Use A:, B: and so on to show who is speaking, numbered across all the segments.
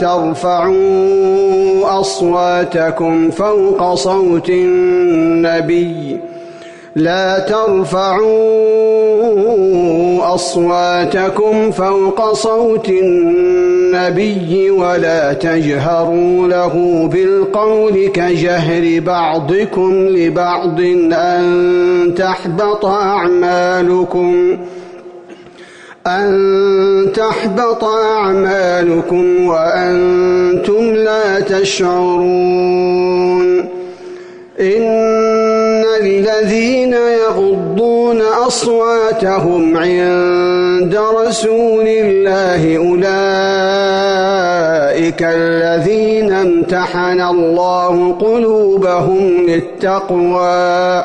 A: ترفعوا أصواتكم فوق صوت النبي. لا ترفعوا أصواتكم فوق صوت النبي ولا تجهروا له بالقول كجهر بعضكم لبعض أن تحبط أعمالكم. أن تحبط أعمالكم وأنتم لا تشعرون. إن الذين يغضون أصواتهم عند رسول الله أولئك الذين امتحن الله قلوبهم للتقوى.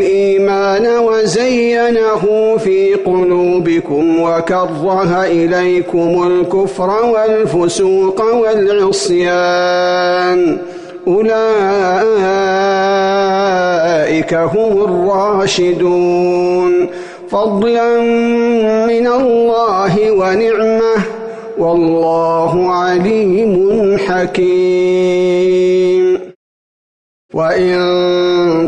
A: وزينه في قلوبكم وكره إليكم الكفر والفسوق والعصيان. أولئك هم الراشدون. فضلا من الله ونعمة. والله عليم حكيم. وإن